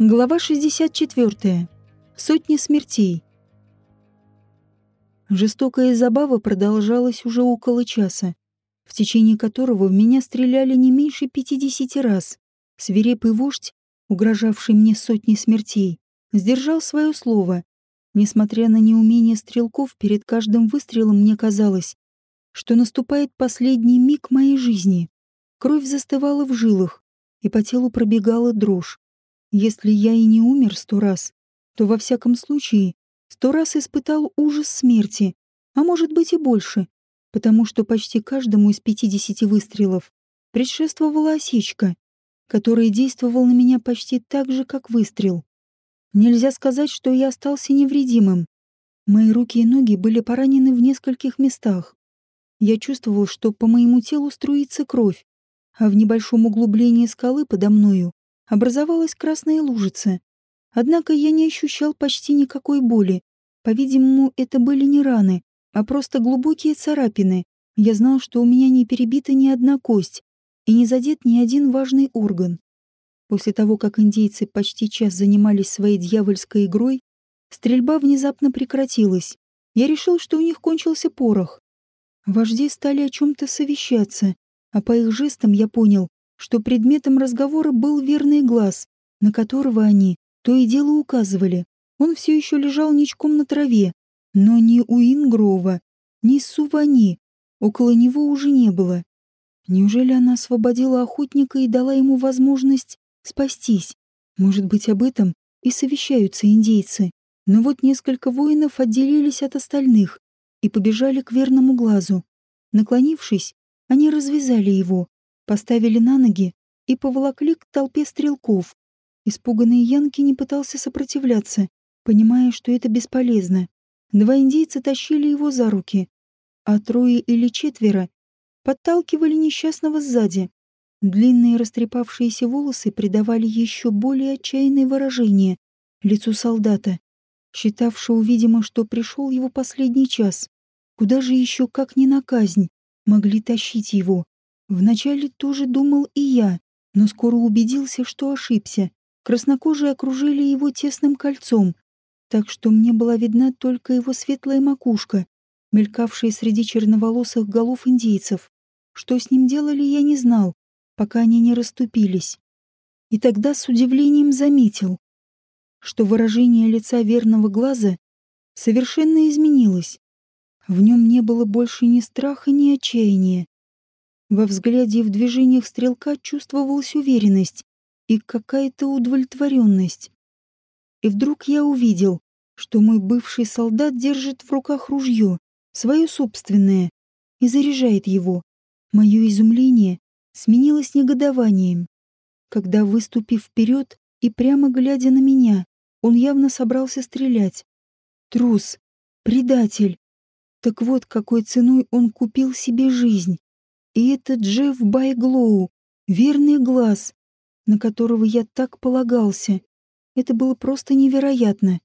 Глава 64. Сотни смертей. Жестокая забава продолжалась уже около часа, в течение которого в меня стреляли не меньше 50 раз. Свирепый вождь, угрожавший мне сотни смертей, сдержал свое слово. Несмотря на неумение стрелков, перед каждым выстрелом мне казалось, что наступает последний миг моей жизни. Кровь застывала в жилах, и по телу пробегала дрожь. Если я и не умер сто раз, то во всяком случае сто раз испытал ужас смерти, а может быть и больше, потому что почти каждому из пятидесяти выстрелов предшествовала осечка, которая действовала на меня почти так же, как выстрел. Нельзя сказать, что я остался невредимым. Мои руки и ноги были поранены в нескольких местах. Я чувствовал, что по моему телу струится кровь, а в небольшом углублении скалы подо мною образовалась красная лужица. Однако я не ощущал почти никакой боли. По-видимому, это были не раны, а просто глубокие царапины. Я знал, что у меня не перебита ни одна кость и не задет ни один важный орган. После того, как индейцы почти час занимались своей дьявольской игрой, стрельба внезапно прекратилась. Я решил, что у них кончился порох. Вожди стали о чем-то совещаться, а по их жестам я понял, что предметом разговора был верный глаз, на которого они то и дело указывали. Он все еще лежал ничком на траве, но ни у Ингрова, ни Сувани около него уже не было. Неужели она освободила охотника и дала ему возможность спастись? Может быть, об этом и совещаются индейцы. Но вот несколько воинов отделились от остальных и побежали к верному глазу. Наклонившись, они развязали его, поставили на ноги и поволокли к толпе стрелков. Испуганный Янки не пытался сопротивляться, понимая, что это бесполезно. Два индейца тащили его за руки, а трое или четверо подталкивали несчастного сзади. Длинные растрепавшиеся волосы придавали еще более отчаянное выражение лицу солдата, считавшего, видимо, что пришел его последний час. Куда же еще, как не на казнь, могли тащить его? Вначале тоже думал и я, но скоро убедился, что ошибся. Краснокожие окружили его тесным кольцом, так что мне была видна только его светлая макушка, мелькавшая среди черноволосых голов индейцев. Что с ним делали, я не знал, пока они не расступились. И тогда с удивлением заметил, что выражение лица верного глаза совершенно изменилось. В нем не было больше ни страха, ни отчаяния. Во взгляде и в движениях стрелка чувствовалась уверенность и какая-то удовлетворенность. И вдруг я увидел, что мой бывший солдат держит в руках ружье, свое собственное, и заряжает его. Мое изумление сменилось негодованием. Когда, выступив вперед и прямо глядя на меня, он явно собрался стрелять. Трус, предатель. Так вот, какой ценой он купил себе жизнь. И это Джефф Байглоу, верный глаз, на которого я так полагался. Это было просто невероятно.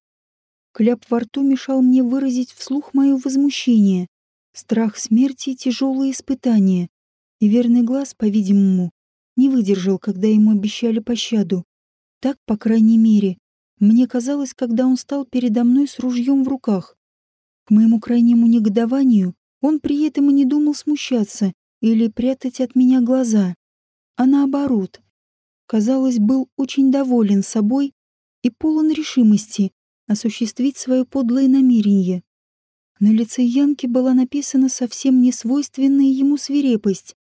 Кляп во рту мешал мне выразить вслух мое возмущение. Страх смерти — тяжелые испытания. И верный глаз, по-видимому, не выдержал, когда ему обещали пощаду. Так, по крайней мере, мне казалось, когда он стал передо мной с ружьем в руках. К моему крайнему негодованию он при этом и не думал смущаться или прятать от меня глаза, а наоборот. Казалось, был очень доволен собой и полон решимости осуществить свое подлое намерение. На лице Янки была написана совсем несвойственная ему свирепость,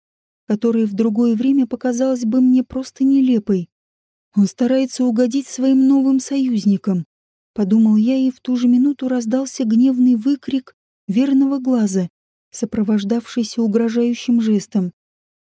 которая в другое время показалась бы мне просто нелепой. Он старается угодить своим новым союзникам, подумал я, и в ту же минуту раздался гневный выкрик верного глаза, сопровождавшийся угрожающим жестом.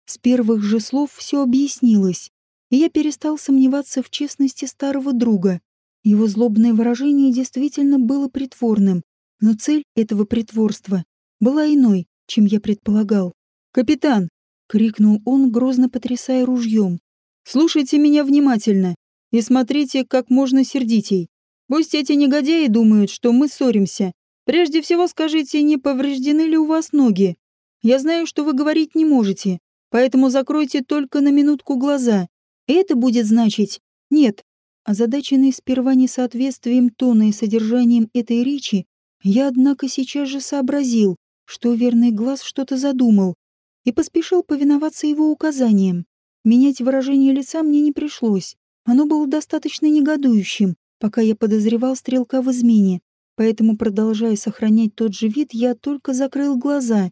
С первых же слов все объяснилось, и я перестал сомневаться в честности старого друга. Его злобное выражение действительно было притворным, но цель этого притворства была иной, чем я предполагал. «Капитан!» — крикнул он, грозно потрясая ружьем. «Слушайте меня внимательно и смотрите как можно сердитей. Пусть эти негодяи думают, что мы ссоримся, Прежде всего скажите, не повреждены ли у вас ноги? Я знаю, что вы говорить не можете, поэтому закройте только на минутку глаза. Это будет значить «нет». Озадаченный сперва несоответствием тона и содержанием этой речи, я, однако, сейчас же сообразил, что верный глаз что-то задумал, и поспешил повиноваться его указаниям. Менять выражение лица мне не пришлось. Оно было достаточно негодующим, пока я подозревал стрелка в измене. Поэтому, продолжая сохранять тот же вид, я только закрыл глаза,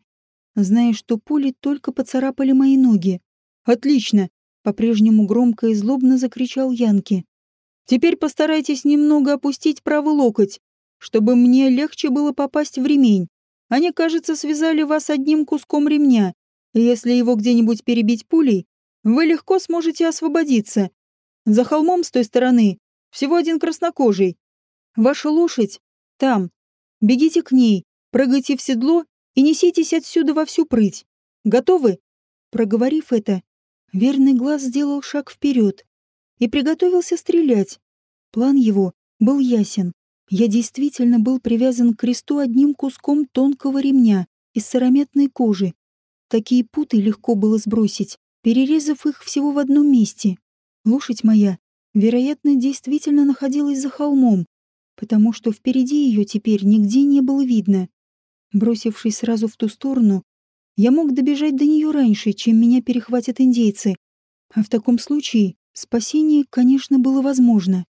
зная, что пули только поцарапали мои ноги. «Отлично!» — по-прежнему громко и злобно закричал Янки. «Теперь постарайтесь немного опустить правый локоть, чтобы мне легче было попасть в ремень. Они, кажется, связали вас одним куском ремня. Если его где-нибудь перебить пулей, вы легко сможете освободиться. За холмом с той стороны всего один краснокожий. Ваша лошадь там. Бегите к ней, прыгайте в седло и неситесь отсюда во всю прыть. Готовы?» Проговорив это, верный глаз сделал шаг вперед и приготовился стрелять. План его был ясен. Я действительно был привязан к кресту одним куском тонкого ремня из сыромятной кожи. Такие путы легко было сбросить, перерезав их всего в одном месте. Лошадь моя, вероятно, действительно находилась за холмом, потому что впереди ее теперь нигде не было видно. Бросившись сразу в ту сторону, я мог добежать до нее раньше, чем меня перехватят индейцы. А в таком случае спасение, конечно, было возможно.